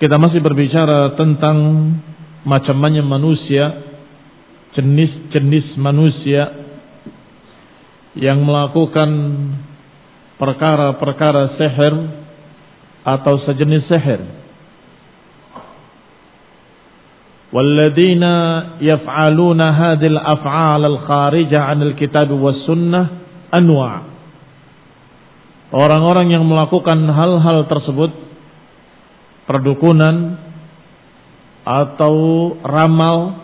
Kita masih berbicara tentang macam-macam manusia, jenis-jenis manusia yang melakukan perkara-perkara seher atau sejenis seher. والذين يفعلون هذه الأفعال الخارجة عن الكتاب والسنة أنواع Orang-orang yang melakukan hal-hal tersebut perdukunan atau ramal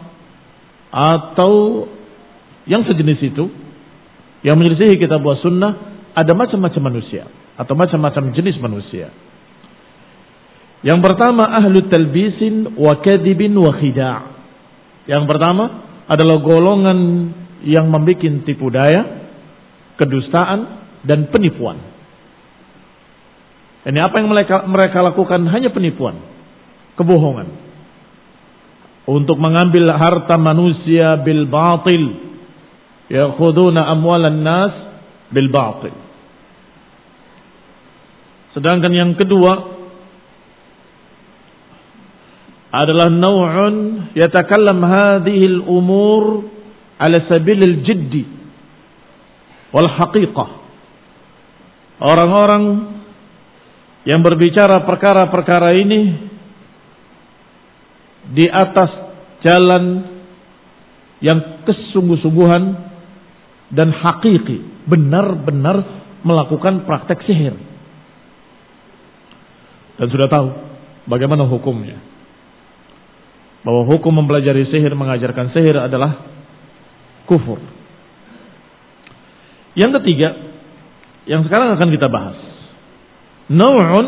atau yang sejenis itu yang menyelisihi kitab wa sunnah ada macam-macam manusia atau macam-macam jenis manusia. Yang pertama ahlu talbisin wa kadibin wa khida'. Yang pertama adalah golongan yang membuat tipu daya, kedustaan dan penipuan. Ini apa yang mereka mereka lakukan hanya penipuan, kebohongan. Untuk mengambil harta manusia bil batil. Yakhuduna amwalan nas bil batil. Sedangkan yang kedua adalah naw'un yatakallam hadhihi al-umur ala sabil al-jiddi wal haqiqah. Orang-orang yang berbicara perkara-perkara ini di atas jalan yang kesungguh-sungguhan dan hakiki, benar-benar melakukan praktek sihir. Dan sudah tahu bagaimana hukumnya. Bahwa hukum mempelajari sihir, mengajarkan sihir adalah kufur. Yang ketiga, yang sekarang akan kita bahas nau'un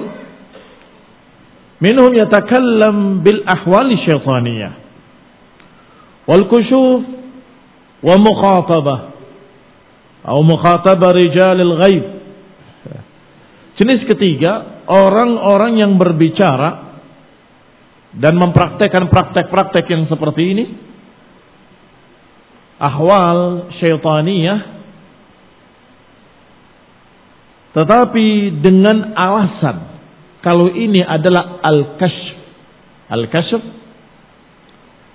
minhum yatakallam bil ahwali syaitaniyah. Wal kushuf wa mukhatabah. Atau mukhatabah rijalil ghaib. Jenis ketiga orang-orang yang berbicara dan mempraktekkan praktek-praktek yang seperti ini ahwal syaitaniyah tetapi dengan alasan kalau ini adalah al-kashf. Al-kashf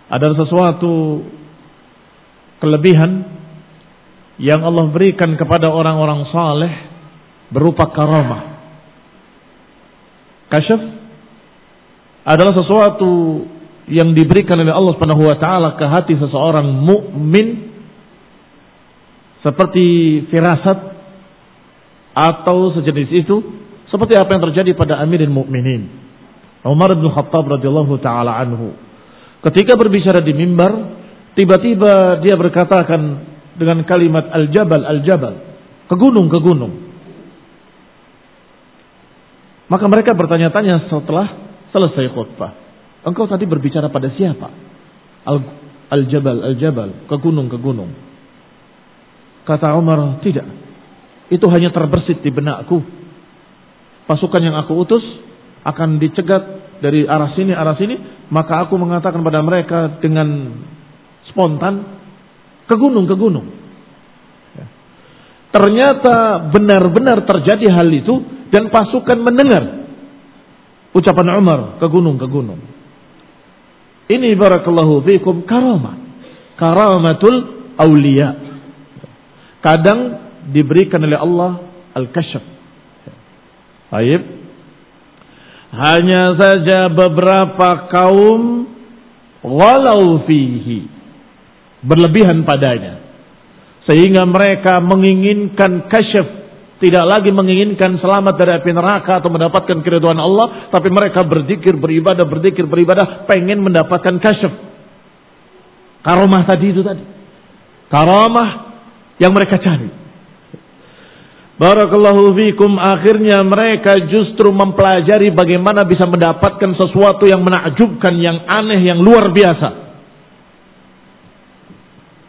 adalah sesuatu kelebihan yang Allah berikan kepada orang-orang saleh berupa karamah. Kasyaf adalah sesuatu yang diberikan oleh Allah Subhanahu wa taala ke hati seseorang mukmin seperti firasat atau sejenis itu seperti apa yang terjadi pada Amirin Mukminin. Umar bin Khattab radhiyallahu taala anhu. Ketika berbicara di mimbar tiba-tiba dia berkatakan dengan kalimat al-jabal al-jabal. Ke gunung ke gunung. Maka mereka bertanya-tanya setelah selesai khutbah. Engkau tadi berbicara pada siapa? Al-jabal al-jabal. Ke gunung ke gunung. Kata Umar tidak itu hanya terbersit di benakku. Pasukan yang aku utus akan dicegat dari arah sini arah sini. Maka aku mengatakan pada mereka dengan spontan ke gunung ke gunung. Ya. ternyata benar-benar terjadi hal itu dan pasukan mendengar. Ucapan Umar ke gunung ke gunung. Ini barakallahu fikum karamah karamatul aulia kadang diberikan oleh Allah al-kasyaf Baik. Hanya saja beberapa kaum walau fihi berlebihan padanya. Sehingga mereka menginginkan kasyaf tidak lagi menginginkan selamat dari api neraka atau mendapatkan keriduan Allah tapi mereka berzikir beribadah berzikir beribadah pengen mendapatkan kasyaf karomah tadi itu tadi. Karomah yang mereka cari Barakallahu fikum akhirnya mereka justru mempelajari bagaimana bisa mendapatkan sesuatu yang menakjubkan, yang aneh, yang luar biasa.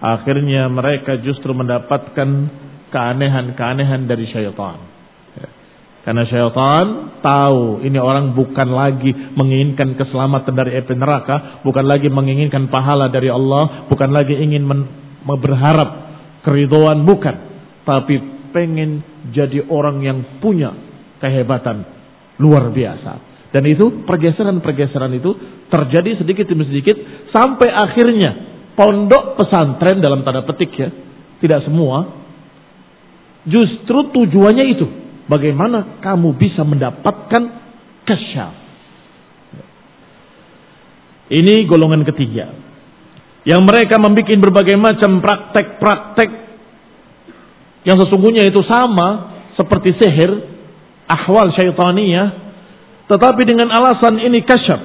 Akhirnya mereka justru mendapatkan keanehan-keanehan dari syaitan. Karena syaitan tahu ini orang bukan lagi menginginkan keselamatan dari api neraka, bukan lagi menginginkan pahala dari Allah, bukan lagi ingin berharap keridoan bukan, tapi pengen jadi orang yang punya kehebatan luar biasa. Dan itu pergeseran-pergeseran itu terjadi sedikit demi sedikit sampai akhirnya pondok pesantren dalam tanda petik ya, tidak semua justru tujuannya itu bagaimana kamu bisa mendapatkan kesyaf. Ini golongan ketiga. Yang mereka membuat berbagai macam praktek-praktek yang sesungguhnya itu sama seperti sihir, ahwal syaitaniyah, tetapi dengan alasan ini kasyaf.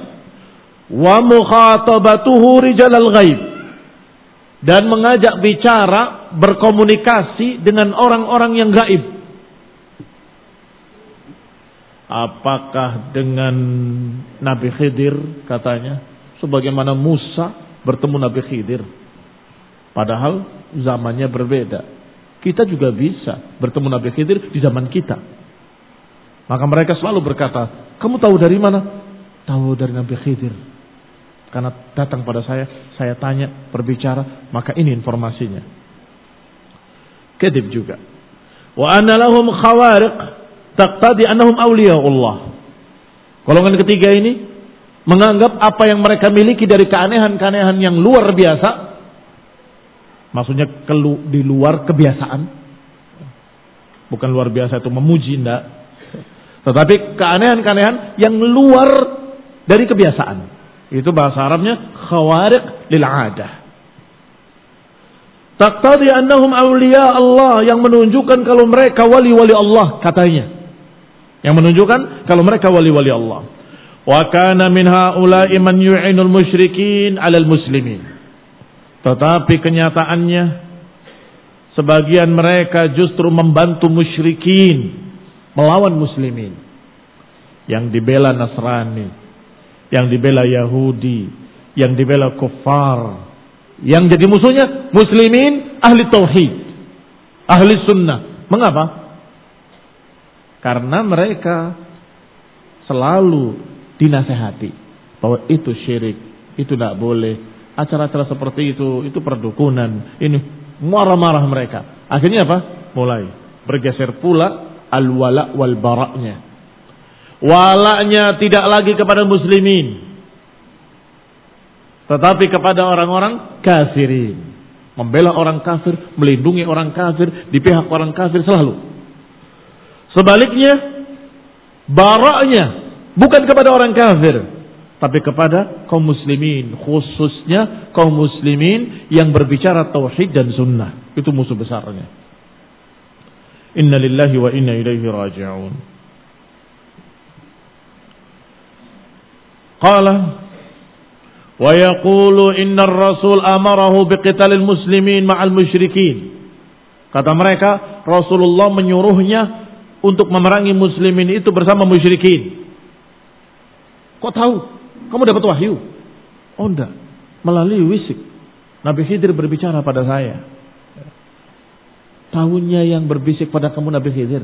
Wa mukhatabatuhu rijalal ghaib. Dan mengajak bicara, berkomunikasi dengan orang-orang yang gaib. Apakah dengan Nabi Khidir katanya, sebagaimana Musa bertemu Nabi Khidir. Padahal zamannya berbeda. Kita juga bisa bertemu Nabi Khidir di zaman kita. Maka mereka selalu berkata, kamu tahu dari mana? Tahu dari Nabi Khidir. Karena datang pada saya, saya tanya, berbicara, maka ini informasinya. Kedip juga. Wa anna lahum khawariq taqtadi annahum Allah. Golongan ketiga ini menganggap apa yang mereka miliki dari keanehan-keanehan yang luar biasa Maksudnya kelu, di luar kebiasaan. Bukan luar biasa itu memuji, enggak. Tetapi keanehan-keanehan yang luar dari kebiasaan. Itu bahasa Arabnya khawariq lil adah. Taqtadi annahum awliya Allah yang menunjukkan kalau mereka wali-wali Allah katanya. Yang menunjukkan kalau mereka wali-wali Allah. Wa kana min haula'i man yu'inul musyrikin 'alal muslimin. Tetapi kenyataannya sebagian mereka justru membantu musyrikin melawan muslimin. Yang dibela Nasrani, yang dibela Yahudi, yang dibela kufar. Yang jadi musuhnya muslimin ahli tauhid, ahli sunnah. Mengapa? Karena mereka selalu dinasehati bahwa itu syirik, itu tidak boleh, acara-acara seperti itu, itu perdukunan. Ini marah-marah mereka. Akhirnya apa? Mulai bergeser pula al-wala wal baraknya. Walaknya tidak lagi kepada muslimin. Tetapi kepada orang-orang kafirin. Membela orang kafir, melindungi orang kafir, di pihak orang kafir selalu. Sebaliknya, baraknya bukan kepada orang kafir, tapi kepada kaum muslimin, khususnya kaum muslimin yang berbicara tauhid dan sunnah. Itu musuh besarnya. Inna lillahi wa inna ilaihi raji'un. Qala wa yaqulu inna rasul amarahu biqitalil muslimin ma'al musyrikin. Kata mereka, Rasulullah menyuruhnya untuk memerangi muslimin itu bersama musyrikin. Kok tahu? Kamu dapat wahyu? Oh enggak, melalui wisik. Nabi Khidir berbicara pada saya. Tahunya yang berbisik pada kamu Nabi Khidir.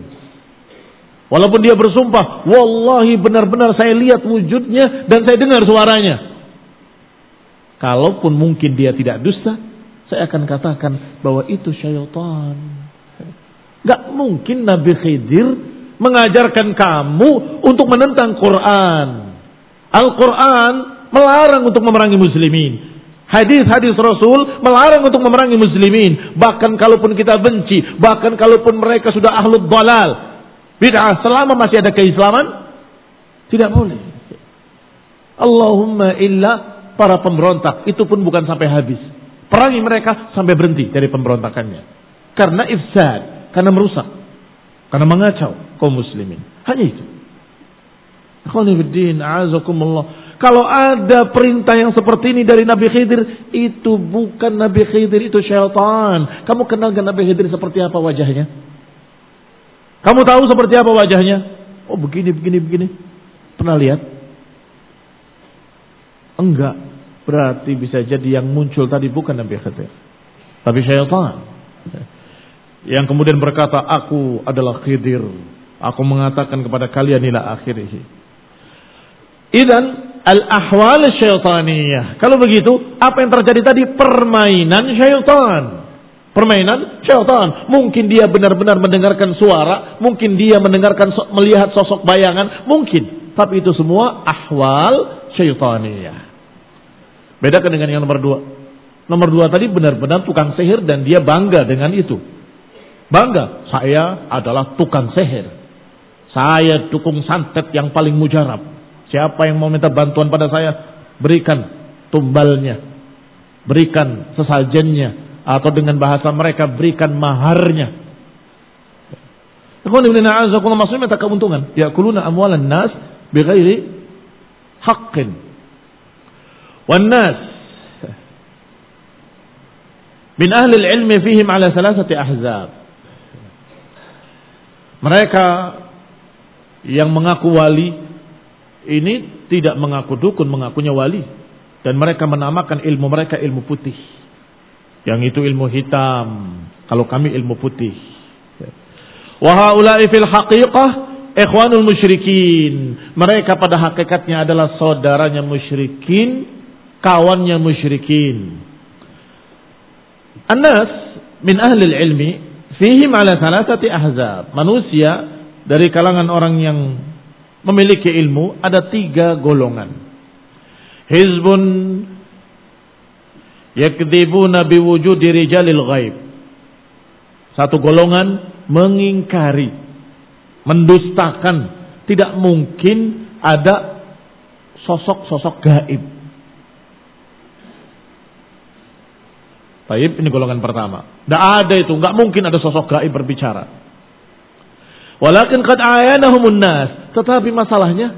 Walaupun dia bersumpah, wallahi benar-benar saya lihat wujudnya dan saya dengar suaranya. Kalaupun mungkin dia tidak dusta, saya akan katakan bahwa itu syaitan. Gak mungkin Nabi Khidir mengajarkan kamu untuk menentang Quran. Al-Quran melarang untuk memerangi muslimin. Hadis-hadis Rasul melarang untuk memerangi muslimin. Bahkan kalaupun kita benci, bahkan kalaupun mereka sudah ahlul dalal. Bid'ah selama masih ada keislaman, tidak boleh. Allahumma illa para pemberontak. Itu pun bukan sampai habis. Perangi mereka sampai berhenti dari pemberontakannya. Karena ifsad, karena merusak, karena mengacau kaum muslimin. Hanya itu. Kalau ada perintah yang seperti ini dari Nabi Khidir, itu bukan Nabi Khidir, itu syaitan. Kamu kenal gak Nabi Khidir seperti apa wajahnya? Kamu tahu seperti apa wajahnya? Oh begini, begini, begini. Pernah lihat? Enggak. Berarti bisa jadi yang muncul tadi bukan Nabi Khidir. Tapi syaitan. Yang kemudian berkata, aku adalah Khidir. Aku mengatakan kepada kalian inilah akhirnya. Idan al-ahwal syaitaniyah. Kalau begitu, apa yang terjadi tadi? Permainan syaitan. Permainan syaitan. Mungkin dia benar-benar mendengarkan suara, mungkin dia mendengarkan melihat sosok bayangan, mungkin. Tapi itu semua ahwal syaitaniyah. Bedakan dengan yang nomor dua. Nomor dua tadi benar-benar tukang sihir dan dia bangga dengan itu. Bangga, saya adalah tukang sihir. Saya dukung santet yang paling mujarab. Siapa yang mau minta bantuan pada saya, berikan tumbalnya, berikan sesajennya, atau dengan bahasa mereka berikan maharnya. Maksudnya minta keuntungan. Yakuluna amwalan nas bighairi haqqin. Wan nas min ahli ilmi fihim ala salasati ahzab. Mereka yang mengaku wali ini tidak mengaku dukun, mengakunya wali. Dan mereka menamakan ilmu mereka ilmu putih. Yang itu ilmu hitam. Kalau kami ilmu putih. Wahaulai fil haqiqah ikhwanul musyrikin. Mereka pada hakikatnya adalah saudaranya musyrikin, kawannya musyrikin. Anas min ahli ilmi fihim ala thalathati ahzab. Manusia dari kalangan orang yang memiliki ilmu ada tiga golongan. Hizbun yakdibuna biwujudi rijalil ghaib. Satu golongan mengingkari, mendustakan, tidak mungkin ada sosok-sosok gaib. Taib ini golongan pertama. Tidak ada itu, nggak mungkin ada sosok gaib berbicara. Walakin qad ayanahumun nas. Tetapi masalahnya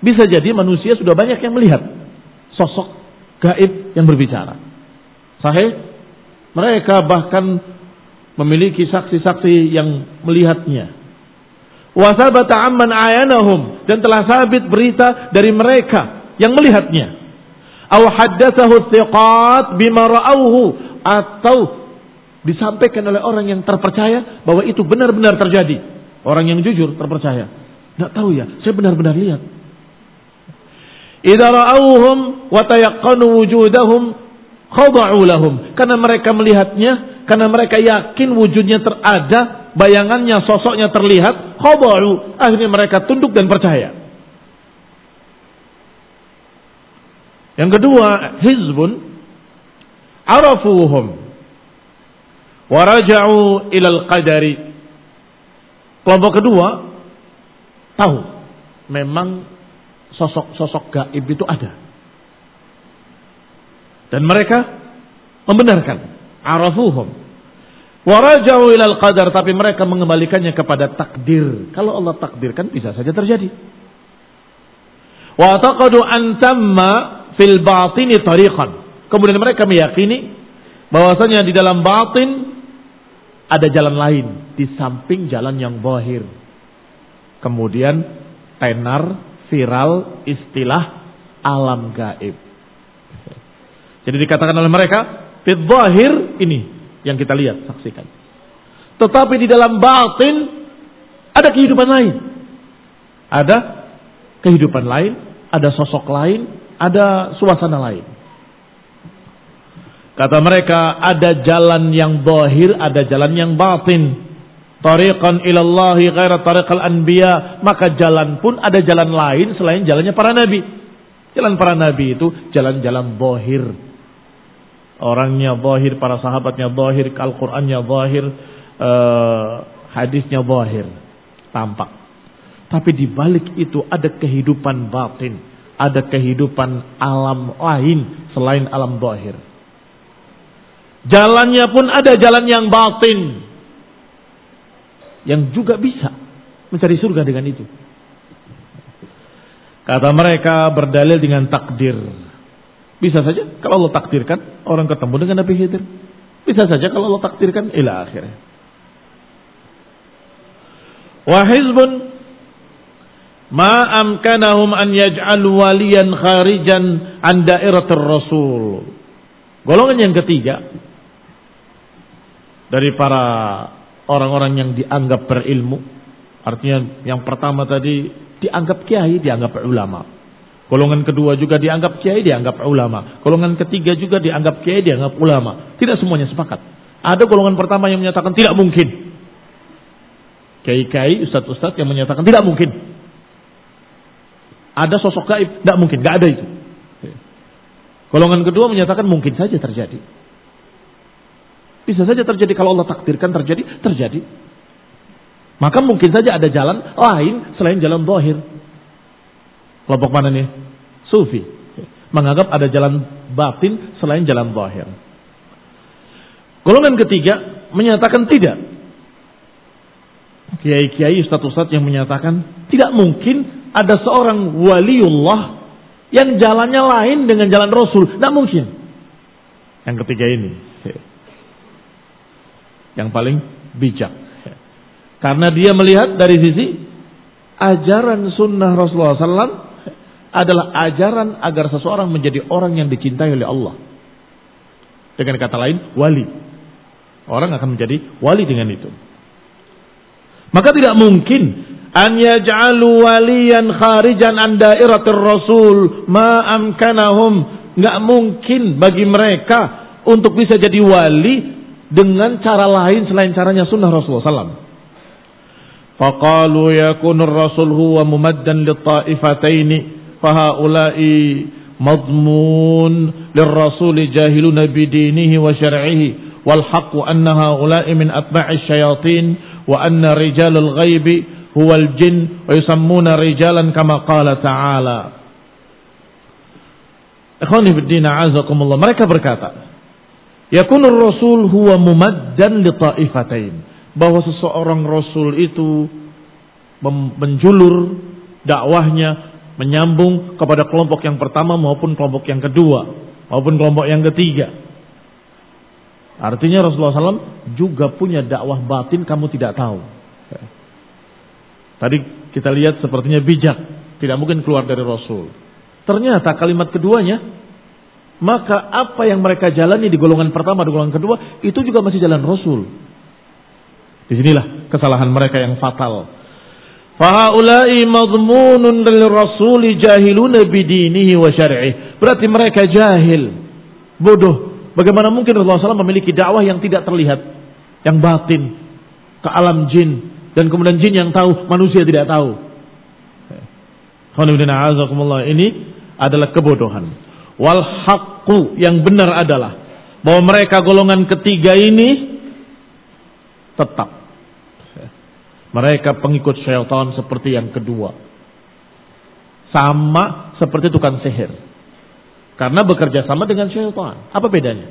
bisa jadi manusia sudah banyak yang melihat sosok gaib yang berbicara. Sahih? Mereka bahkan memiliki saksi-saksi yang melihatnya. Wasabata amman ayanahum dan telah sabit berita dari mereka yang melihatnya. Aw haddatsahu thiqat bima ra'awhu atau disampaikan oleh orang yang terpercaya bahwa itu benar-benar terjadi. Orang yang jujur terpercaya. Tidak tahu ya, saya benar-benar lihat. Idza ra'awhum wa tayaqqanu wujudahum khada'u lahum. Karena mereka melihatnya, karena mereka yakin wujudnya terada, bayangannya, sosoknya terlihat, khada'u, akhirnya mereka tunduk dan percaya. Yang kedua, hizbun arafuhum waraja'u ilal qadari. Kelompok kedua tahu memang sosok-sosok gaib itu ada. Dan mereka membenarkan arafuhum waraja'u ilal qadar tapi mereka mengembalikannya kepada takdir. Kalau Allah takdirkan bisa saja terjadi. Wa taqadu an tamma fil batini tariqan. Kemudian mereka meyakini bahwasanya di dalam batin ada jalan lain di samping jalan yang zahir. Kemudian tenar viral istilah alam gaib. Jadi dikatakan oleh mereka, fit zahir ini yang kita lihat, saksikan. Tetapi di dalam batin ada kehidupan lain. Ada kehidupan lain, ada sosok lain, ada suasana lain. Kata mereka ada jalan yang zahir, ada jalan yang batin. Tariqan ilallahi ghaira tariqal anbiya. Maka jalan pun ada jalan lain selain jalannya para nabi. Jalan para nabi itu jalan-jalan zahir. Orangnya zahir, para sahabatnya zahir, Al-Qur'annya zahir, uh, hadisnya zahir. Tampak. Tapi di balik itu ada kehidupan batin ada kehidupan alam lain selain alam zahir. Jalannya pun ada jalan yang batin. Yang juga bisa mencari surga dengan itu. Kata mereka berdalil dengan takdir. Bisa saja kalau Allah takdirkan orang ketemu dengan Nabi Khidir. Bisa saja kalau Allah takdirkan ila akhirnya. Wahizbun ma amkanahum an yaj'al waliyan kharijan an dairatir rasul. Golongan yang ketiga dari para orang-orang yang dianggap berilmu, artinya yang pertama tadi dianggap kiai, dianggap ulama. Golongan kedua juga dianggap kiai, dianggap ulama. Golongan ketiga juga dianggap kiai, dianggap ulama. Tidak semuanya sepakat. Ada golongan pertama yang menyatakan tidak mungkin. Kiai-kiai, ustadz-ustadz yang menyatakan tidak mungkin ada sosok gaib, tidak mungkin, nggak ada itu. Golongan kedua menyatakan mungkin saja terjadi. Bisa saja terjadi kalau Allah takdirkan terjadi, terjadi. Maka mungkin saja ada jalan lain selain jalan zahir. Kelompok mana nih? Sufi. Menganggap ada jalan batin selain jalan zahir. Golongan ketiga menyatakan tidak. Kiai-kiai ustaz-ustaz yang menyatakan tidak mungkin ada seorang waliullah yang jalannya lain dengan jalan Rasul. Tidak mungkin. Yang ketiga ini. Yang paling bijak. Karena dia melihat dari sisi ajaran sunnah Rasulullah SAW adalah ajaran agar seseorang menjadi orang yang dicintai oleh Allah. Dengan kata lain, wali. Orang akan menjadi wali dengan itu. Maka tidak mungkin an yaj'alu waliyan kharijan an dairatir rasul ma amkanahum nggak mungkin bagi mereka untuk bisa jadi wali dengan cara lain selain caranya sunnah Rasulullah SAW. Faqalu yakunu rasul huwa mumaddan lit-ta'ifataini fahaula'i madmun lirrasul jahiluna bidinihi wa syar'ihi wal haqqu anna haula'i min atba'i syayatin wa anna rijalul ghaibi huwal jin wa yusammuna rijalan kama qala ta'ala. Ikhwani fiddin a'azakumullah. Mereka berkata, Yakunur Rasul huwa mumaddan li ta'ifatain. Bahwa seseorang Rasul itu menjulur dakwahnya menyambung kepada kelompok yang pertama maupun kelompok yang kedua maupun kelompok yang ketiga. Artinya Rasulullah SAW juga punya dakwah batin kamu tidak tahu. Tadi kita lihat sepertinya bijak, tidak mungkin keluar dari Rasul. Ternyata kalimat keduanya, maka apa yang mereka jalani di golongan pertama, di golongan kedua, itu juga masih jalan Rasul. Di sinilah kesalahan mereka yang fatal. Fahaulai madmunun lil rasuli jahiluna bidinihi wa syar'ih. Berarti mereka jahil, bodoh. Bagaimana mungkin Rasulullah SAW memiliki dakwah yang tidak terlihat, yang batin, ke alam jin dan kemudian jin yang tahu manusia tidak tahu. Ini adalah kebodohan. Wal haqqu yang benar adalah bahwa mereka golongan ketiga ini tetap mereka pengikut syaitan seperti yang kedua. Sama seperti tukang sihir. Karena bekerja sama dengan syaitan. Apa bedanya?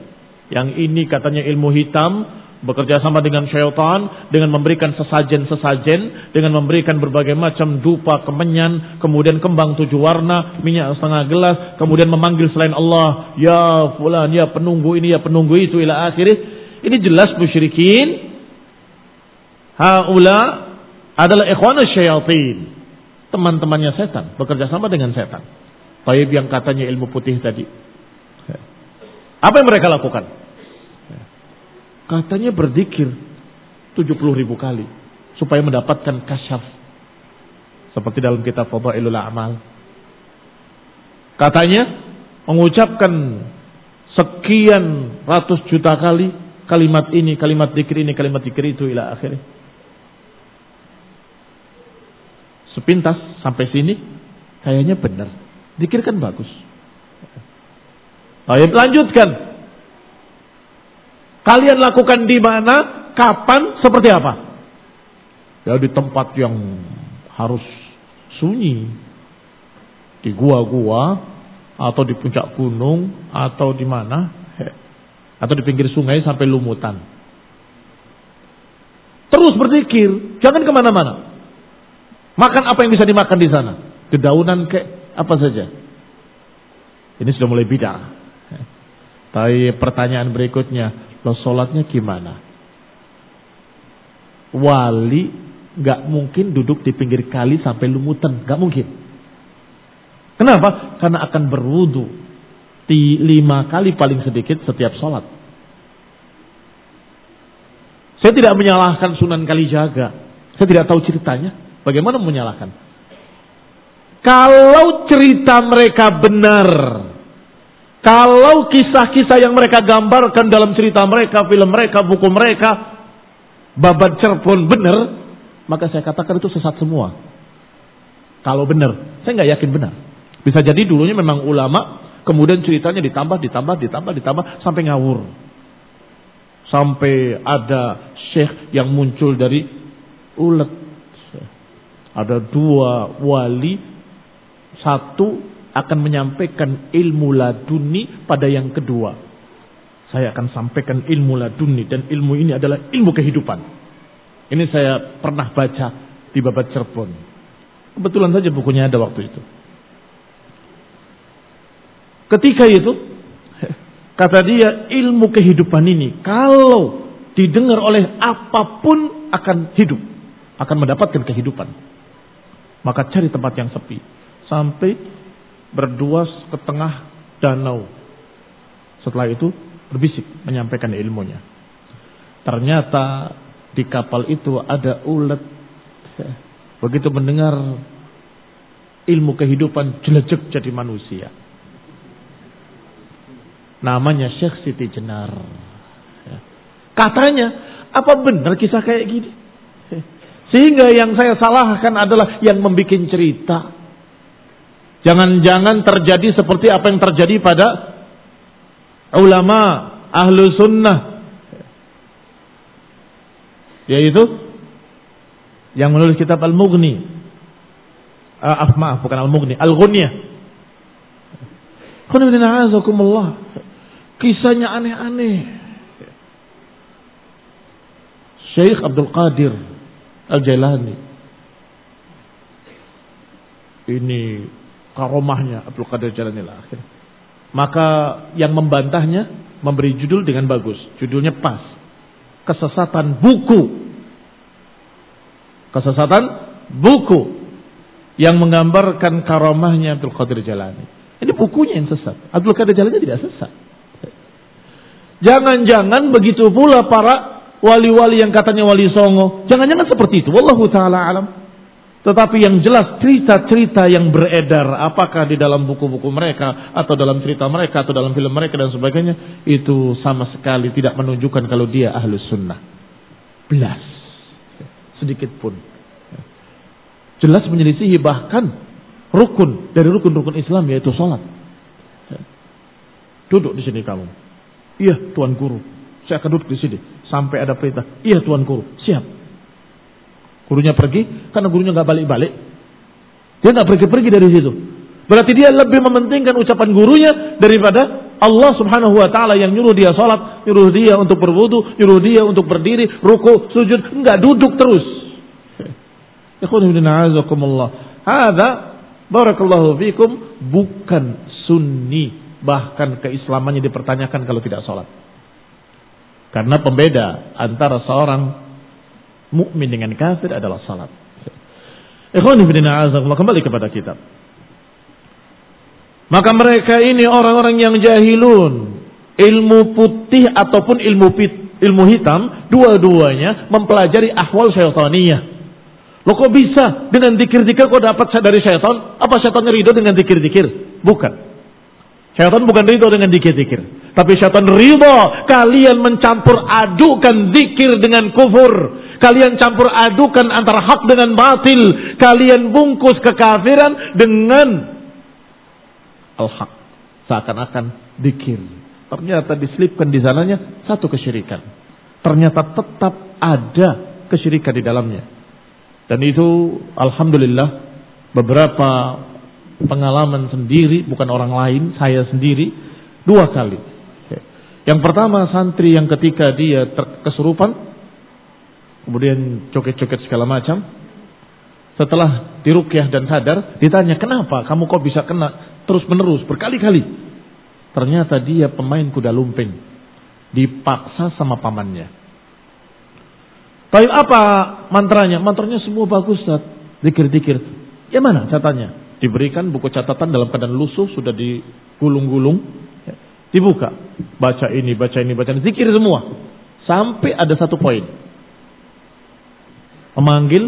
Yang ini katanya ilmu hitam, bekerja sama dengan syaitan dengan memberikan sesajen-sesajen dengan memberikan berbagai macam dupa kemenyan kemudian kembang tujuh warna minyak setengah gelas kemudian memanggil selain Allah ya fulan ya penunggu ini ya penunggu itu ila akhirih. Ini jelas musyrikin. Haula adalah ikhwanus syaitan teman-temannya setan bekerja sama dengan setan. Taib yang katanya ilmu putih tadi. Apa yang mereka lakukan Katanya berzikir 70 ribu kali supaya mendapatkan kasyaf. Seperti dalam kitab Fadailul A'mal. Katanya mengucapkan sekian ratus juta kali kalimat ini, kalimat zikir ini, kalimat zikir itu ila akhirnya. Sepintas sampai sini kayaknya benar. Zikir kan bagus. Ayo lanjutkan. Kalian lakukan di mana, kapan, seperti apa? Ya di tempat yang harus sunyi. Di gua-gua, atau di puncak gunung, atau di mana. Atau di pinggir sungai sampai lumutan. Terus berzikir, jangan ke mana-mana. Makan apa yang bisa dimakan di sana. Dedaunan ke apa saja. Ini sudah mulai beda. Tapi pertanyaan berikutnya, Lo sholatnya gimana? Wali nggak mungkin duduk di pinggir kali sampai lumutan, nggak mungkin. Kenapa? Karena akan berwudu di lima kali paling sedikit setiap sholat. Saya tidak menyalahkan Sunan Kalijaga. Saya tidak tahu ceritanya. Bagaimana menyalahkan? Kalau cerita mereka benar, kalau kisah-kisah yang mereka gambarkan dalam cerita mereka, film mereka, buku mereka, babat cerpon benar, maka saya katakan itu sesat semua. Kalau benar, saya nggak yakin benar. Bisa jadi dulunya memang ulama, kemudian ceritanya ditambah, ditambah, ditambah, ditambah sampai ngawur. Sampai ada syekh yang muncul dari ulet. Ada dua wali, satu akan menyampaikan ilmu laduni pada yang kedua. Saya akan sampaikan ilmu laduni dan ilmu ini adalah ilmu kehidupan. Ini saya pernah baca di Babat Cirebon. Kebetulan saja bukunya ada waktu itu. Ketika itu, kata dia ilmu kehidupan ini kalau didengar oleh apa pun akan hidup, akan mendapatkan kehidupan. Maka cari tempat yang sepi. Sampai berdua ke tengah danau. Setelah itu berbisik menyampaikan ilmunya. Ternyata di kapal itu ada ulet. Begitu mendengar ilmu kehidupan jelejek jadi manusia. Namanya Syekh Siti Jenar. Katanya, apa benar kisah kayak gini? Sehingga yang saya salahkan adalah yang membuat cerita. Jangan-jangan terjadi seperti apa yang terjadi pada ulama ahlu sunnah. Yaitu yang menulis kitab Al-Mughni. Uh, maaf, bukan Al-Mughni, Al-Ghunyah. Kisahnya aneh-aneh. Syekh Abdul Qadir Al-Jailani. Ini karomahnya Abdul Qadir Jalanil Akhir. Maka yang membantahnya memberi judul dengan bagus. Judulnya pas. Kesesatan buku. Kesesatan buku. Yang menggambarkan karomahnya Abdul Qadir Jalani. Ini bukunya yang sesat. Abdul Qadir Jalani tidak sesat. Jangan-jangan begitu pula para wali-wali yang katanya wali songo. Jangan-jangan seperti itu. Wallahu ta'ala alam. Tetapi yang jelas cerita-cerita yang beredar apakah di dalam buku-buku mereka atau dalam cerita mereka atau dalam film mereka dan sebagainya itu sama sekali tidak menunjukkan kalau dia ahlus sunnah. Belas. sedikit pun. Jelas menyelisihi bahkan rukun dari rukun-rukun Islam yaitu sholat. Duduk di sini kamu. Iya Tuan Guru. Saya akan duduk di sini. Sampai ada perintah. Iya Tuan Guru. Siap. Gurunya pergi. Karena gurunya nggak balik-balik. Dia nggak pergi-pergi dari situ. Berarti dia lebih mementingkan ucapan gurunya daripada Allah subhanahu wa ta'ala yang nyuruh dia sholat, nyuruh dia untuk berwudu, nyuruh dia untuk berdiri, ruku, sujud. Enggak, duduk terus. Hada barakallahu fikum bukan sunni bahkan keislamannya dipertanyakan kalau tidak sholat. Karena pembeda antara seorang mukmin dengan kafir adalah sholat. Ikhwan kembali kepada kitab. Maka mereka ini orang-orang yang jahilun, ilmu putih ataupun ilmu pit, ilmu hitam, dua-duanya mempelajari ahwal syaitaniyah. Lo kok bisa dengan dikir-dikir kok dapat dari syaitan? Apa syaitan ridho dengan dikir-dikir? Bukan. Syaitan bukan ridho dengan dikir-dikir. Tapi syaitan ridho kalian mencampur adukan zikir dengan kufur. Kalian campur adukan antara hak dengan batil. Kalian bungkus kekafiran dengan al-haq. Seakan-akan dikir. Ternyata diselipkan di sananya satu kesyirikan. Ternyata tetap ada kesyirikan di dalamnya. Dan itu Alhamdulillah beberapa pengalaman sendiri, bukan orang lain, saya sendiri, dua kali. Yang pertama santri yang ketika dia kesurupan, kemudian coket-coket segala macam, setelah dirukyah dan sadar, ditanya kenapa kamu kok bisa kena terus menerus berkali-kali. Ternyata dia pemain kuda lumping, dipaksa sama pamannya. Tapi apa mantranya? Mantranya semua bagus, Dikir-dikir. Ya mana catanya? Diberikan buku catatan dalam keadaan lusuh sudah digulung-gulung. Dibuka. Baca ini, baca ini, baca ini. Zikir semua. Sampai ada satu poin. Memanggil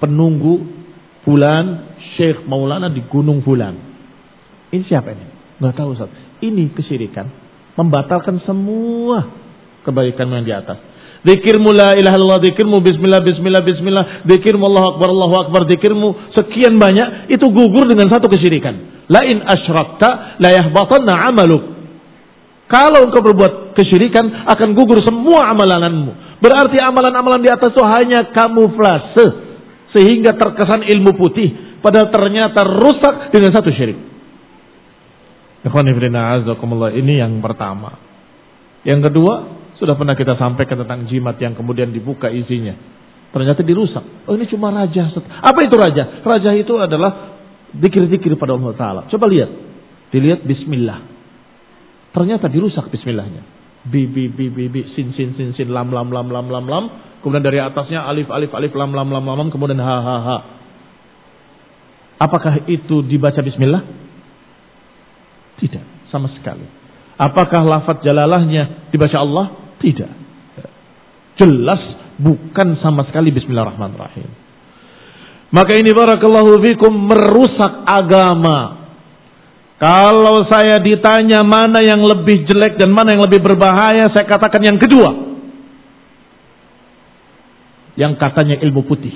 penunggu Fulan Syekh Maulana di Gunung Fulan. Ini siapa ini? Nggak tahu Ustaz. Ini kesyirikan. Membatalkan semua kebaikan yang di atas. Dikirmu la ilaha illallah, dikirmu bismillah, bismillah, bismillah, dikirmu Allah akbar, Allah akbar, dikirmu sekian banyak, itu gugur dengan satu kesyirikan. La in asyrakta la yahbatanna amaluk. Kalau engkau berbuat kesyirikan, akan gugur semua amalanmu. Berarti amalan-amalan di atas itu hanya kamuflase. Sehingga terkesan ilmu putih. Padahal ternyata rusak dengan satu syirik. Ini yang pertama. Yang kedua, sudah pernah kita sampaikan tentang jimat yang kemudian dibuka isinya. Ternyata dirusak. Oh ini cuma raja. Apa itu raja? Raja itu adalah dikir-dikir pada Allah Ta'ala. Coba lihat. Dilihat bismillah. Ternyata dirusak bismillahnya. Bi, bi, bi, bi, bi, sin, sin, sin, sin, lam, lam, lam, lam, lam, lam. Kemudian dari atasnya alif, alif, alif, lam, lam, lam, lam, lam. Kemudian ha, ha, ha. Apakah itu dibaca bismillah? Tidak, sama sekali. Apakah lafaz jalalahnya dibaca Allah? Tidak. Jelas bukan sama sekali bismillahirrahmanirrahim. Maka ini barakallahu fikum merusak agama. Kalau saya ditanya mana yang lebih jelek dan mana yang lebih berbahaya, saya katakan yang kedua. Yang katanya ilmu putih.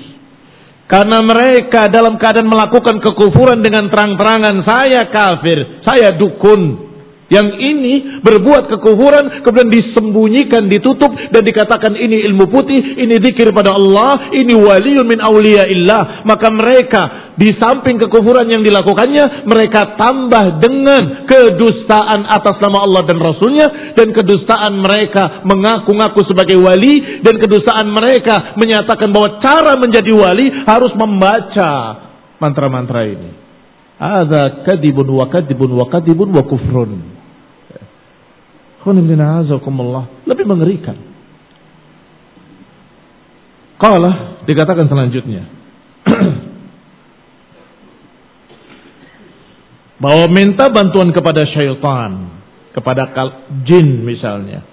Karena mereka dalam keadaan melakukan kekufuran dengan terang-terangan, saya kafir, saya dukun, yang ini berbuat kekufuran kemudian disembunyikan, ditutup dan dikatakan ini ilmu putih, ini zikir pada Allah, ini waliun min illah. Maka mereka di samping kekufuran yang dilakukannya, mereka tambah dengan kedustaan atas nama Allah dan Rasulnya dan kedustaan mereka mengaku-ngaku sebagai wali dan kedustaan mereka menyatakan bahwa cara menjadi wali harus membaca mantra-mantra ini. Ada kadibun wa kadibun wa kadibun wa kufrun. Lebih mengerikan. Qala dikatakan selanjutnya. bahwa minta bantuan kepada syaitan, kepada jin misalnya.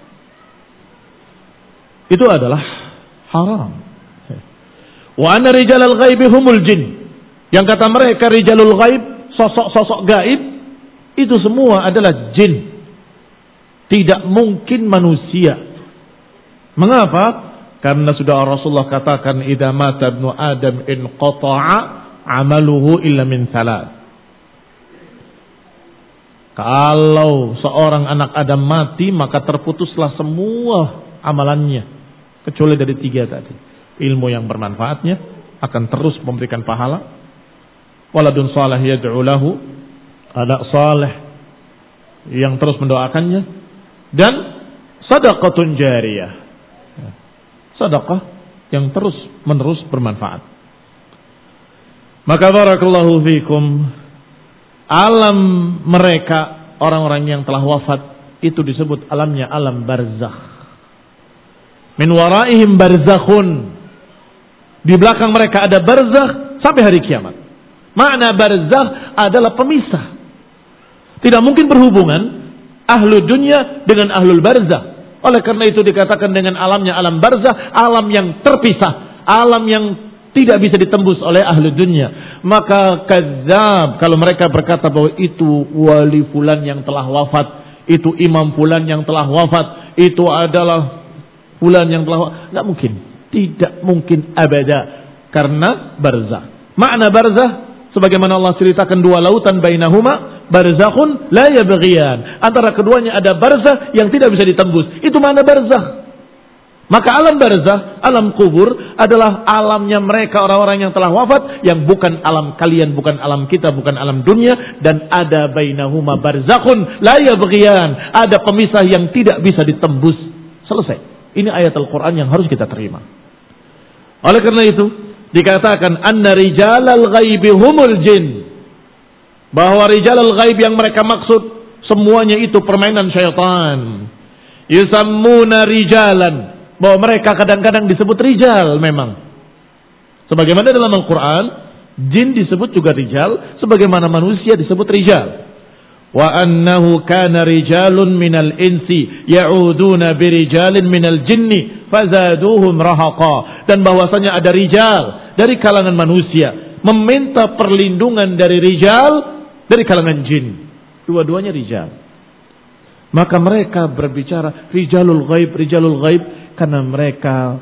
Itu adalah haram. Wa anna rijalal ghaibi humul jin. Yang kata mereka rijalul ghaib, sosok-sosok gaib, itu semua adalah jin. Tidak mungkin manusia. Mengapa? Karena sudah Rasulullah katakan idza mata ibnu Adam in qata'a amaluhu illa min salat. Kalau seorang anak Adam mati maka terputuslah semua amalannya kecuali dari tiga tadi. Ilmu yang bermanfaatnya akan terus memberikan pahala. Waladun salih yad'u lahu, anak saleh yang terus mendoakannya dan sadaqatun jariyah. Sedekah yang terus menerus bermanfaat. Maka barakallahu fikum alam mereka orang-orang yang telah wafat itu disebut alamnya alam barzakh. Min waraihim barzakhun. Di belakang mereka ada barzakh sampai hari kiamat. Makna barzakh adalah pemisah. Tidak mungkin berhubungan ahlu dunia dengan ahlul barzakh. Oleh karena itu dikatakan dengan alamnya alam barzah, alam yang terpisah, alam yang tidak bisa ditembus oleh ahli dunia. Maka kadzab kalau mereka berkata bahwa itu wali fulan yang telah wafat, itu imam fulan yang telah wafat, itu adalah fulan yang telah wafat. Nggak mungkin. Tidak mungkin abada. Karena barzah. Makna barzah sebagaimana Allah ceritakan dua lautan bainahuma barzakhun la yabghiyan. Antara keduanya ada barzah yang tidak bisa ditembus. Itu mana barzah? Maka alam barzah, alam kubur adalah alamnya mereka orang-orang yang telah wafat yang bukan alam kalian, bukan alam kita, bukan alam dunia dan ada bainahuma barzakhun la yabghiyan. Ada pemisah yang tidak bisa ditembus. Selesai. Ini ayat Al-Qur'an yang harus kita terima. Oleh karena itu dikatakan anna rijalal ghaibi humul jin bahwa rijalul ghaib yang mereka maksud semuanya itu permainan syaitan. Yusammuna rijalan. Bahwa mereka kadang-kadang disebut rijal memang. Sebagaimana dalam Al-Quran, jin disebut juga rijal, sebagaimana manusia disebut rijal. Wa annahu kana rijalun minal insi ya'uduna birijalin minal jinni fazaduhum rahaqa. Dan bahwasanya ada rijal dari kalangan manusia meminta perlindungan dari rijal dari kalangan jin. Dua-duanya rijal. Maka mereka berbicara rijalul ghaib, rijalul ghaib karena mereka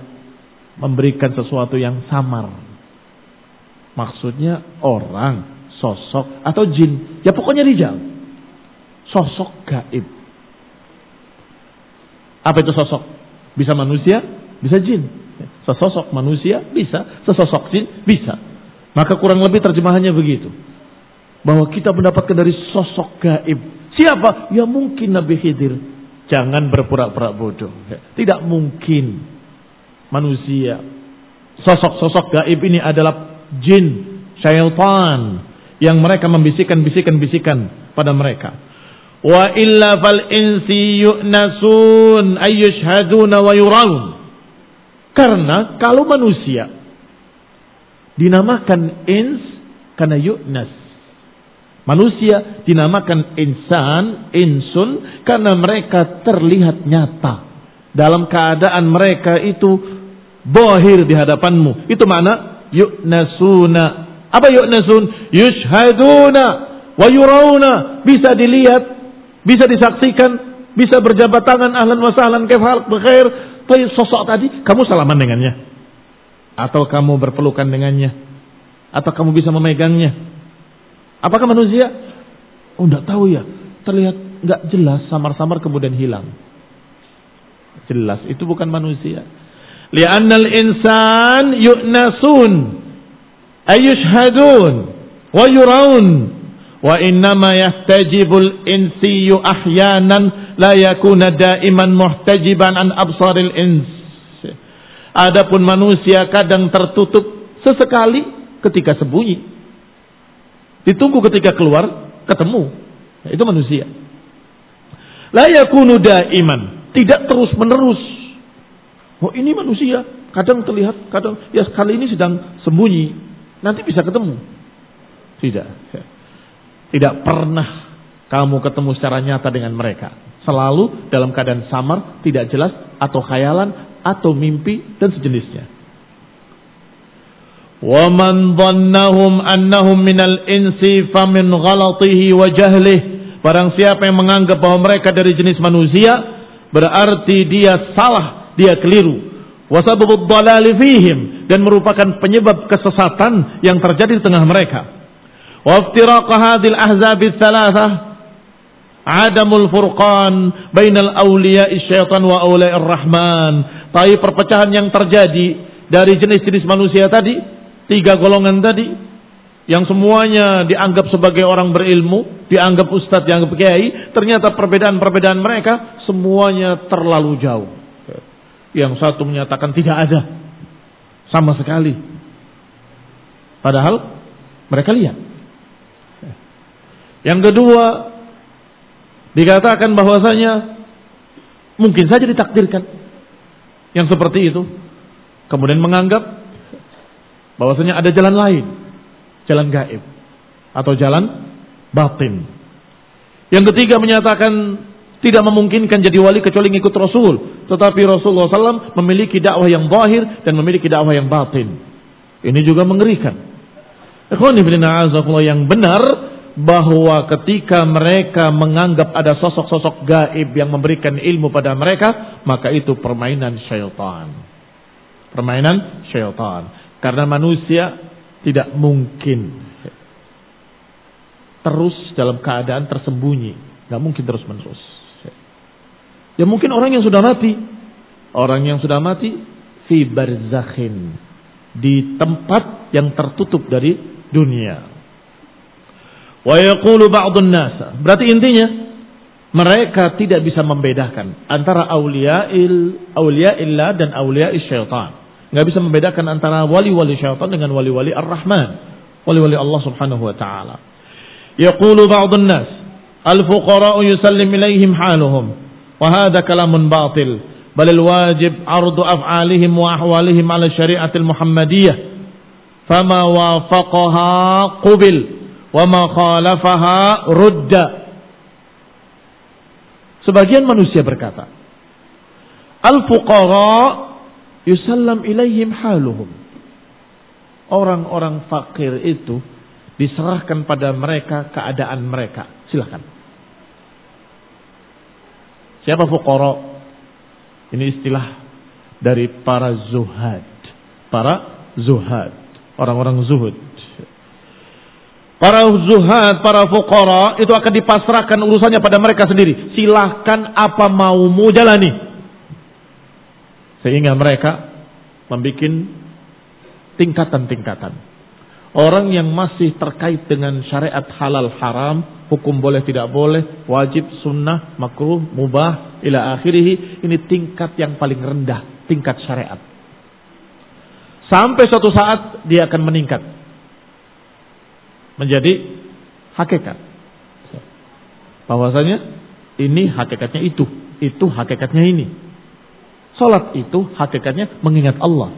memberikan sesuatu yang samar. Maksudnya orang, sosok atau jin. Ya pokoknya rijal. Sosok gaib. Apa itu sosok? Bisa manusia, bisa jin. Sesosok manusia bisa, sesosok jin bisa. Maka kurang lebih terjemahannya begitu bahwa kita mendapatkan dari sosok gaib. Siapa? Ya mungkin Nabi Khidir. Jangan berpura-pura bodoh. Tidak mungkin manusia. Sosok-sosok gaib ini adalah jin, syaitan yang mereka membisikkan-bisikan-bisikan pada mereka. Wa illa fal insi yu'nasun ayyushhaduna wa yuraun. Karena kalau manusia dinamakan ins karena yu'nas Manusia dinamakan insan, insun karena mereka terlihat nyata. Dalam keadaan mereka itu bohir di hadapanmu. Itu makna yu'nasuna. Apa yu'nasun? Yushhaduna wa yurawna. Bisa dilihat, bisa disaksikan, bisa berjabat tangan ahlan wa sahlan kefal. Tapi sosok tadi kamu salaman dengannya. Atau kamu berpelukan dengannya. Atau kamu bisa memegangnya Apakah manusia? Oh, enggak tahu ya. Terlihat enggak jelas, samar-samar kemudian hilang. Jelas, itu bukan manusia. Li'annal insan yu'nasun ayushhadun wa yuraun wa innama yahtajibul insiyu ahyanan la yakuna daiman muhtajiban an absaril ins. Adapun manusia kadang tertutup sesekali ketika sembunyi Ditunggu ketika keluar, ketemu. Itu manusia. La yakunu iman. Tidak terus menerus. Oh ini manusia. Kadang terlihat, kadang ya sekali ini sedang sembunyi. Nanti bisa ketemu. Tidak. Tidak pernah kamu ketemu secara nyata dengan mereka. Selalu dalam keadaan samar, tidak jelas, atau khayalan, atau mimpi, dan sejenisnya. ومن ظنهم أنهم من الإنس فمن غلطه وجهله Barang siapa yang menganggap bahwa mereka dari jenis manusia Berarti dia salah, dia keliru wasababud dalali fihim dan merupakan penyebab kesesatan yang terjadi di tengah mereka. Wa iftiraqa hadhil ahzab tsalatsah adamul furqan bainal awliya syaitan wa awliya rahman. Tapi perpecahan yang terjadi dari jenis-jenis manusia tadi, tiga golongan tadi, yang semuanya dianggap sebagai orang berilmu, dianggap ustadz, dianggap kiai, ternyata perbedaan-perbedaan mereka semuanya terlalu jauh. Yang satu menyatakan tidak ada sama sekali. Padahal mereka lihat. Yang kedua dikatakan bahwasanya mungkin saja ditakdirkan yang seperti itu. Kemudian menganggap bahwasanya ada jalan lain jalan gaib atau jalan batin. Yang ketiga menyatakan tidak memungkinkan jadi wali kecuali ikut Rasul. Tetapi Rasulullah SAW memiliki dakwah yang zahir dan memiliki dakwah yang batin. Ini juga mengerikan. yang benar bahwa ketika mereka menganggap ada sosok-sosok gaib yang memberikan ilmu pada mereka, maka itu permainan syaitan. Permainan syaitan. Karena manusia tidak mungkin terus dalam keadaan tersembunyi. Nggak mungkin terus menerus. Ya mungkin orang yang sudah mati. Orang yang sudah mati. Fi barzakhin. Di tempat yang tertutup dari dunia. Wa yaqulu ba'dun nasa. Berarti intinya. Mereka tidak bisa membedakan. Antara awliya'il, awliya'illah dan awliya'il syaitan. Nggak bisa membedakan antara wali-wali syaitan dengan wali-wali ar-Rahman. Wali-wali Allah subhanahu wa ta'ala. Yaqulu ba'dun nas. Al-fuqara'u yusallim ilaihim haluhum. Wahada kalamun batil. Bal wajib ardu af'alihim wa ahwalihim ala syariatil Muhammadiyah. Fama wafaqaha qubil. Wa ma khalafaha rudda. Sebagian manusia berkata, Al-fuqara yusallam ilaihim haluhum. Orang-orang fakir itu diserahkan pada mereka keadaan mereka. Silahkan. Siapa fuqara? Ini istilah dari para zuhad. Para zuhad. Orang-orang zuhud. Para zuhad, para fuqara itu akan dipasrahkan urusannya pada mereka sendiri. Silahkan apa maumu jalani. Sehingga mereka membuat tingkatan-tingkatan. Orang yang masih terkait dengan syariat halal haram, hukum boleh tidak boleh, wajib, sunnah, makruh, mubah, ila akhirih, ini tingkat yang paling rendah, tingkat syariat. Sampai suatu saat dia akan meningkat. Menjadi hakikat. Bahwasanya ini hakikatnya itu, itu hakikatnya ini. Salat itu hakikatnya mengingat Allah.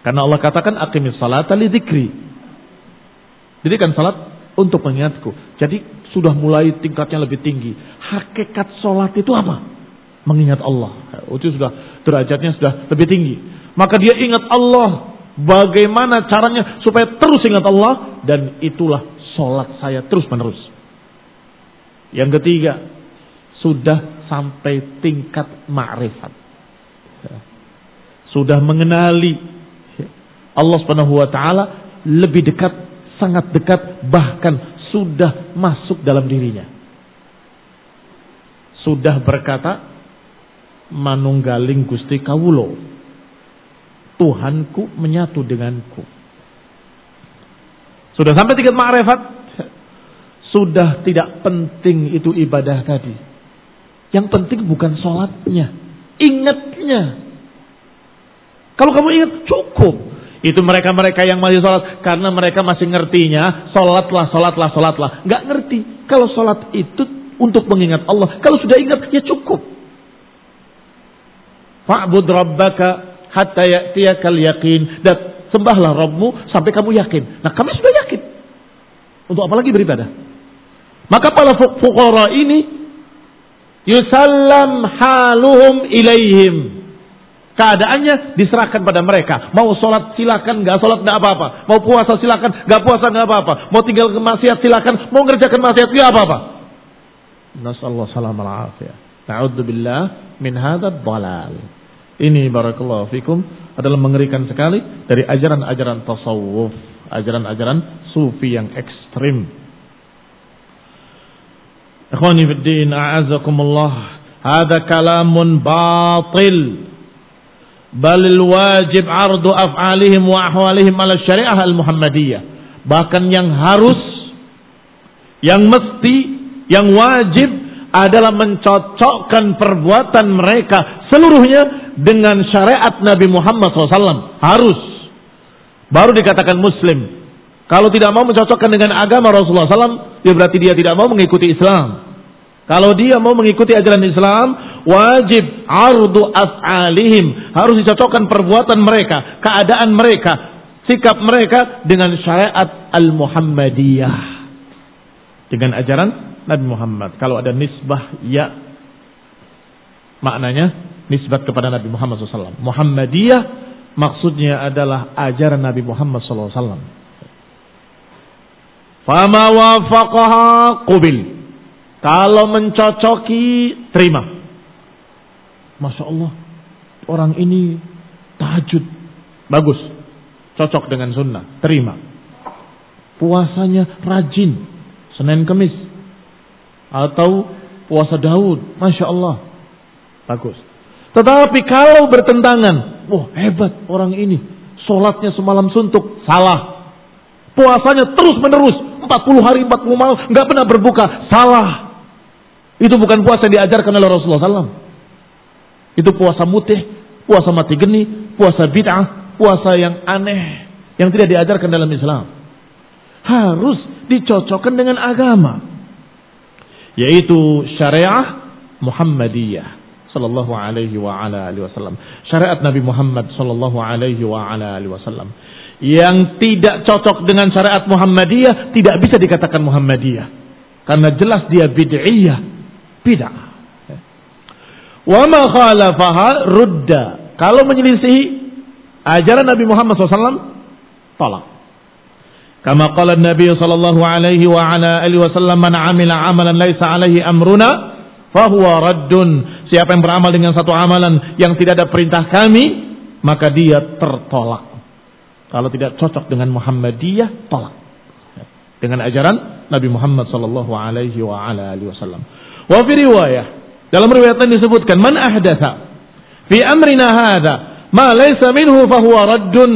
Karena Allah katakan aqimis salata li. Jadi kan salat untuk mengingatku. Jadi sudah mulai tingkatnya lebih tinggi. Hakikat salat itu apa? Mengingat Allah. Itu sudah derajatnya sudah lebih tinggi. Maka dia ingat Allah. Bagaimana caranya supaya terus ingat Allah. Dan itulah salat saya terus menerus. Yang ketiga, sudah sampai tingkat ma'rifat. Sudah mengenali Allah Subhanahu wa taala lebih dekat, sangat dekat, bahkan sudah masuk dalam dirinya. Sudah berkata, manunggaling Gusti Kawulo. Tuhanku menyatu denganku. Sudah sampai tingkat ma'rifat, sudah tidak penting itu ibadah tadi. Yang penting bukan sholatnya. Ingatnya. Kalau kamu ingat cukup. Itu mereka-mereka yang masih sholat. Karena mereka masih ngertinya. Sholatlah, sholatlah, sholatlah. Nggak ngerti. Kalau sholat itu untuk mengingat Allah. Kalau sudah ingat ya cukup. Fa'bud rabbaka hatta ya'tiyakal yakin. Dan sembahlah Rabbmu sampai kamu yakin. Nah kami sudah yakin. Untuk apa lagi beribadah? Maka para fukara ini Yusallam haluhum ilaihim. Keadaannya diserahkan pada mereka. Mau sholat silakan, nggak sholat nggak apa-apa. Mau puasa silakan, nggak puasa nggak apa-apa. Mau tinggal ke maksiat silakan, mau ngerjakan maksiat nggak apa-apa. Nasallahu salam al-afiyah. Ta'udzubillah min hadad dalal. Ini barakallahu fikum adalah mengerikan sekali dari ajaran-ajaran tasawuf, ajaran-ajaran sufi yang ekstrim. Ikhwani fi din, a'azakumullah. Hada kalamun batil. Bal wajib ardu af'alihim wa ahwalihim ala syariah al-Muhammadiyah. Bahkan yang harus, yang mesti, yang wajib adalah mencocokkan perbuatan mereka seluruhnya dengan syariat Nabi Muhammad SAW. Harus. Baru dikatakan muslim. Kalau tidak mau mencocokkan dengan agama Rasulullah SAW, ya berarti dia tidak mau mengikuti Islam. Kalau dia mau mengikuti ajaran Islam, wajib ardu af'alihim. Harus dicocokkan perbuatan mereka, keadaan mereka, sikap mereka dengan syariat Al-Muhammadiyah. Dengan ajaran Nabi Muhammad. Kalau ada nisbah ya maknanya nisbat kepada Nabi Muhammad SAW. Muhammadiyah maksudnya adalah ajaran Nabi Muhammad SAW. Fama wafaqaha qubil. Kalau mencocoki, terima. Masya Allah, orang ini tahajud. Bagus. Cocok dengan sunnah. Terima. Puasanya rajin. Senin Kemis. Atau puasa Daud. Masya Allah. Bagus. Tetapi kalau bertentangan. Wah hebat orang ini. Sholatnya semalam suntuk. Salah. Puasanya terus menerus. 40 hari, 40 malam. nggak pernah berbuka. Salah. Itu bukan puasa yang diajarkan oleh Rasulullah SAW. Itu puasa mutih, puasa mati geni, puasa bid'ah, puasa yang aneh, yang tidak diajarkan dalam Islam. Harus dicocokkan dengan agama. Yaitu syariah Muhammadiyah sallallahu alaihi wa ala alihi wasallam. Syariat Nabi Muhammad sallallahu alaihi wa ala alihi wasallam. Yang tidak cocok dengan syariat Muhammadiyah tidak bisa dikatakan Muhammadiyah. Karena jelas dia bid'iyah, bid'ah. Wa ma khalafaha rudda. Kalau menyelisihi ajaran Nabi Muhammad SAW, tolak. Kama qala Nabi sallallahu alaihi wa ala alihi wasallam man amila amalan laisa alaihi amruna fahuwa raddun. Siapa yang beramal dengan satu amalan yang tidak ada perintah kami, maka dia tertolak. Kalau tidak cocok dengan Muhammadiyah, tolak. Dengan ajaran Nabi Muhammad sallallahu alaihi wa ala alihi wasallam. Wa fi riwayah dalam riwayat lain disebutkan man ahdatha fi amrina hadza ma laysa minhu fahuwa raddun.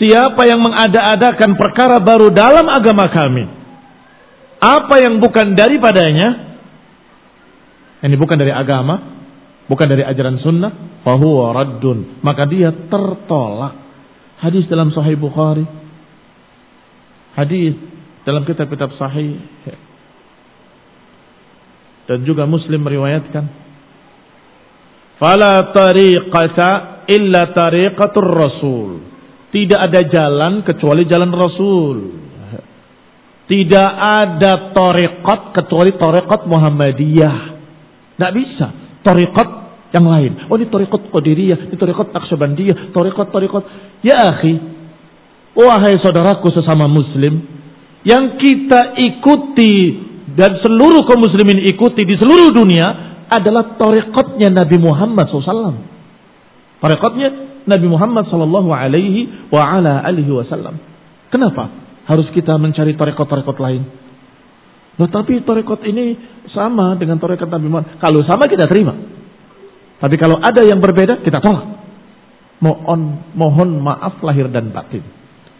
Siapa yang mengada-adakan perkara baru dalam agama kami apa yang bukan daripadanya ini bukan dari agama, bukan dari ajaran sunnah, fahuwa raddun, maka dia tertolak. Hadis dalam Sahih Bukhari, hadis dalam kitab-kitab sahih. Dan juga Muslim meriwayatkan. Fala tariqata illa tariqatur rasul. Tidak ada jalan kecuali jalan rasul. Tidak ada tariqat kecuali tariqat Muhammadiyah. Tidak bisa. Tariqat yang lain oh ini tariqat Qadiriyah ini tariqat Naqsyabandiyah tariqat tariqat ya akhi wahai saudaraku sesama muslim yang kita ikuti dan seluruh kaum muslimin ikuti di seluruh dunia adalah tarekatnya Nabi Muhammad SAW. Tarekatnya Nabi Muhammad Sallallahu Alaihi wa ala alihi Wasallam. Kenapa harus kita mencari tarekat-tarekat lain? Nah, tapi tarekat ini sama dengan tarekat Nabi Muhammad. Kalau sama kita terima. Tapi kalau ada yang berbeda kita tolak. Mohon mohon maaf lahir dan batin.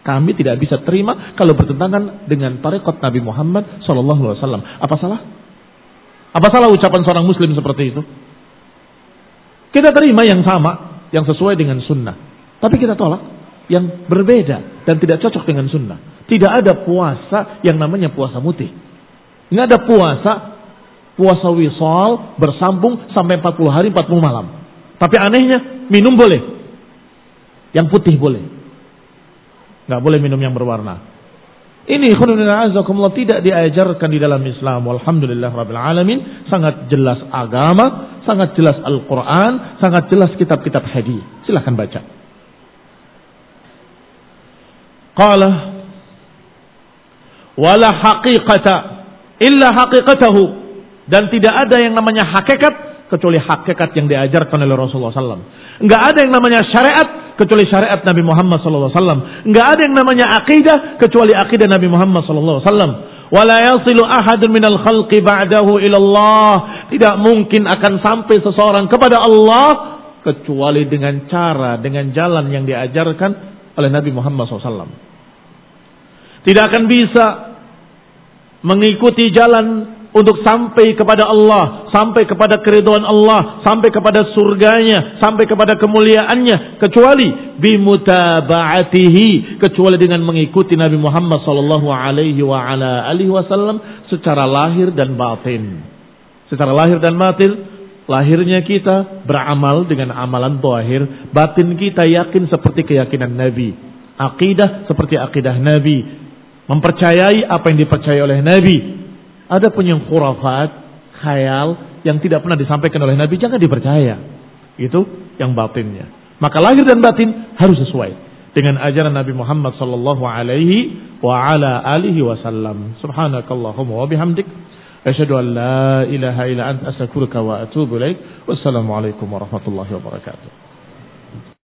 Kami tidak bisa terima kalau bertentangan dengan tarekat Nabi Muhammad Sallallahu Alaihi Wasallam. Apa salah? Apa salah ucapan seorang Muslim seperti itu? Kita terima yang sama, yang sesuai dengan sunnah. Tapi kita tolak yang berbeda dan tidak cocok dengan sunnah. Tidak ada puasa yang namanya puasa mutih. Ini ada puasa, puasa wisal bersambung sampai 40 hari 40 malam. Tapi anehnya minum boleh. Yang putih boleh. Nggak boleh minum yang berwarna. Ini azakumullah tidak diajarkan di dalam Islam. Alhamdulillah rabbil alamin. Sangat jelas agama, sangat jelas Al-Quran, sangat jelas kitab-kitab hadis. Silahkan baca. Qala wala haqiqata illa haqiqatahu dan tidak ada yang namanya hakikat kecuali hakikat yang diajarkan oleh Rasulullah SAW. Enggak ada yang namanya syariat kecuali syariat Nabi Muhammad SAW. Enggak ada yang namanya akidah kecuali akidah Nabi Muhammad SAW. Wala yasilu ahadun minal khalqi ba'dahu ilallah. Tidak mungkin akan sampai seseorang kepada Allah kecuali dengan cara, dengan jalan yang diajarkan oleh Nabi Muhammad SAW. Tidak akan bisa mengikuti jalan untuk sampai kepada Allah, sampai kepada keriduan Allah, sampai kepada surganya, sampai kepada kemuliaannya, kecuali bimutaba'atihi, kecuali dengan mengikuti Nabi Muhammad sallallahu alaihi wasallam secara lahir dan batin. Secara lahir dan batin, lahirnya kita beramal dengan amalan zahir, batin kita yakin seperti keyakinan Nabi, akidah seperti akidah Nabi, mempercayai apa yang dipercayai oleh Nabi, ada pun yang khurafat, khayal yang tidak pernah disampaikan oleh Nabi jangan dipercaya. Itu yang batinnya. Maka lahir dan batin harus sesuai dengan ajaran Nabi Muhammad sallallahu alaihi wa ala alihi wasallam. Subhanakallahumma wa bihamdik asyhadu an la ilaha illa anta astaghfiruka wa atubu ilaik. Wassalamualaikum warahmatullahi wabarakatuh.